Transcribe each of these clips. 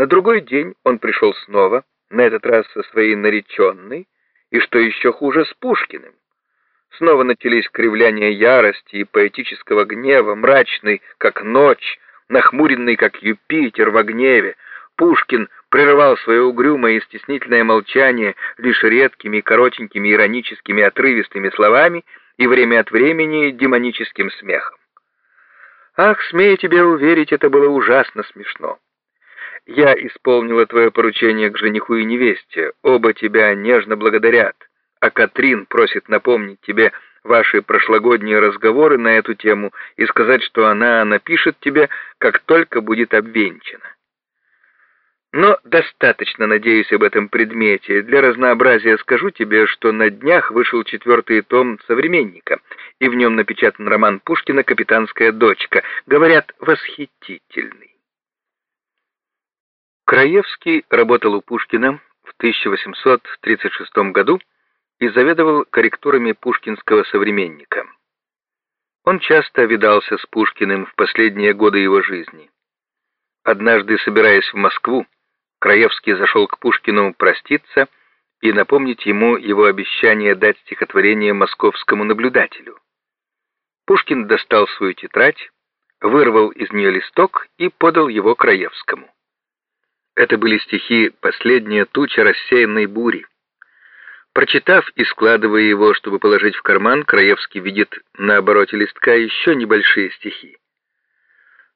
На другой день он пришел снова, на этот раз со своей нареченной, и, что еще хуже, с Пушкиным. Снова начались кривляния ярости и поэтического гнева, мрачный, как ночь, нахмуренный, как Юпитер в гневе. Пушкин прерывал свое угрюмое и стеснительное молчание лишь редкими, коротенькими, ироническими, отрывистыми словами и время от времени демоническим смехом. Ах, смею тебе уверить, это было ужасно смешно. Я исполнила твое поручение к жениху и невесте, оба тебя нежно благодарят, а Катрин просит напомнить тебе ваши прошлогодние разговоры на эту тему и сказать, что она напишет тебе, как только будет обвенчана. Но достаточно, надеюсь, об этом предмете. Для разнообразия скажу тебе, что на днях вышел четвертый том «Современника», и в нем напечатан роман Пушкина «Капитанская дочка». Говорят, восхитительный. Краевский работал у Пушкина в 1836 году и заведовал корректурами пушкинского «Современника». Он часто видался с Пушкиным в последние годы его жизни. Однажды, собираясь в Москву, Краевский зашел к Пушкину проститься и напомнить ему его обещание дать стихотворение московскому наблюдателю. Пушкин достал свою тетрадь, вырвал из нее листок и подал его Краевскому. Это были стихи «Последняя туча рассеянной бури». Прочитав и складывая его, чтобы положить в карман, Краевский видит на обороте листка еще небольшие стихи.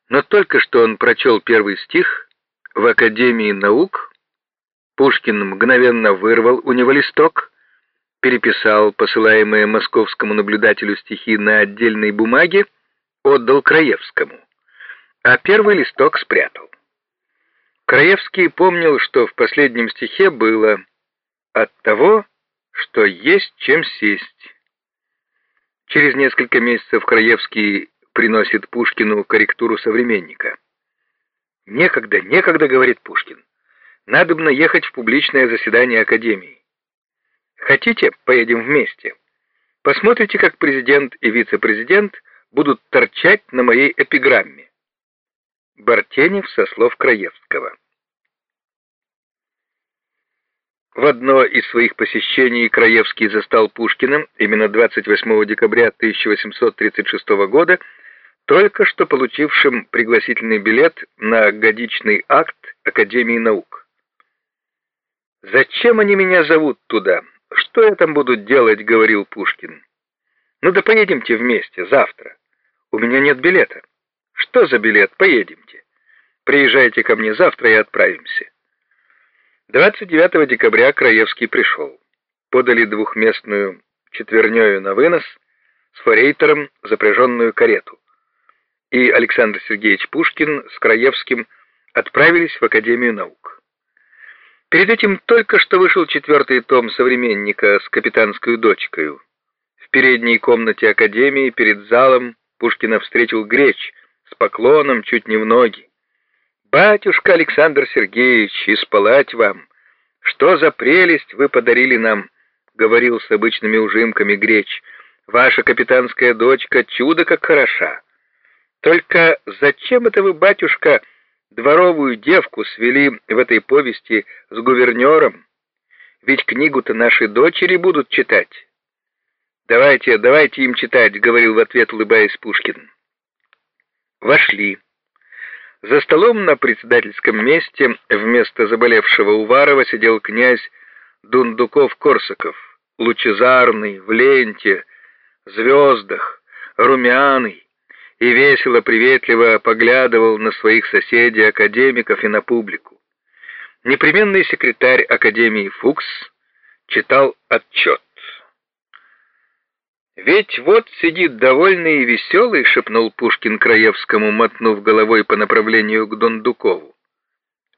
Но только что он прочел первый стих, в Академии наук, Пушкин мгновенно вырвал у него листок, переписал посылаемые московскому наблюдателю стихи на отдельной бумаге, отдал Краевскому, а первый листок спрятал. Краевский помнил, что в последнем стихе было «от того, что есть чем сесть». Через несколько месяцев Краевский приносит Пушкину корректуру современника. «Некогда, некогда», — говорит Пушкин. «Надобно ехать в публичное заседание Академии. Хотите, поедем вместе? Посмотрите, как президент и вице-президент будут торчать на моей эпиграмме». Бартенев со слов Краевского. В одно из своих посещений Краевский застал Пушкина именно 28 декабря 1836 года только что получившим пригласительный билет на годичный акт Академии наук. «Зачем они меня зовут туда? Что я там буду делать?» — говорил Пушкин. «Ну да поедемте вместе, завтра. У меня нет билета». «Что за билет? Поедемте. Приезжайте ко мне завтра и отправимся». 29 декабря Краевский пришел. Подали двухместную четвернёю на вынос с форейтером запряженную карету и Александр Сергеевич Пушкин с Краевским отправились в Академию наук. Перед этим только что вышел четвертый том «Современника» с капитанской дочкой. В передней комнате Академии перед залом Пушкина встретил Греч с поклоном чуть не в ноги. «Батюшка Александр Сергеевич, исполать вам! Что за прелесть вы подарили нам!» — говорил с обычными ужимками Греч. «Ваша капитанская дочка чудо как хороша!» Только зачем это вы, батюшка, дворовую девку свели в этой повести с гувернером? Ведь книгу-то наши дочери будут читать. Давайте, давайте им читать, говорил в ответ, улыбаясь Пушкин. Вошли. За столом на председательском месте вместо заболевшего Уварова сидел князь Дундуков-Корсаков, лучезарный, в ленте, звездах, румяный, и весело-приветливо поглядывал на своих соседей, академиков и на публику. Непременный секретарь Академии Фукс читал отчет. «Ведь вот сидит довольный и веселый», — шепнул Пушкин Краевскому, мотнув головой по направлению к Дондукову.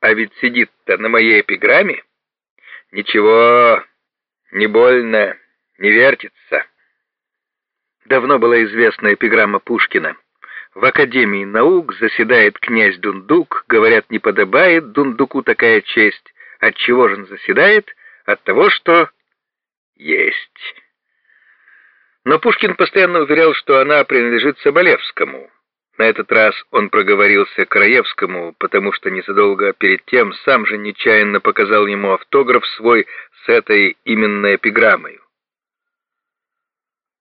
«А ведь сидит-то на моей эпиграмме. Ничего, не больно, не вертится». Давно была известна эпиграмма Пушкина. В Академии наук заседает князь Дундук, говорят, не подобает Дундуку такая честь. От чего же он заседает? От того, что есть. Но Пушкин постоянно уверял, что она принадлежит Соболевскому. На этот раз он проговорился Краевскому, потому что незадолго перед тем сам же нечаянно показал ему автограф свой с этой именной эпиграммой.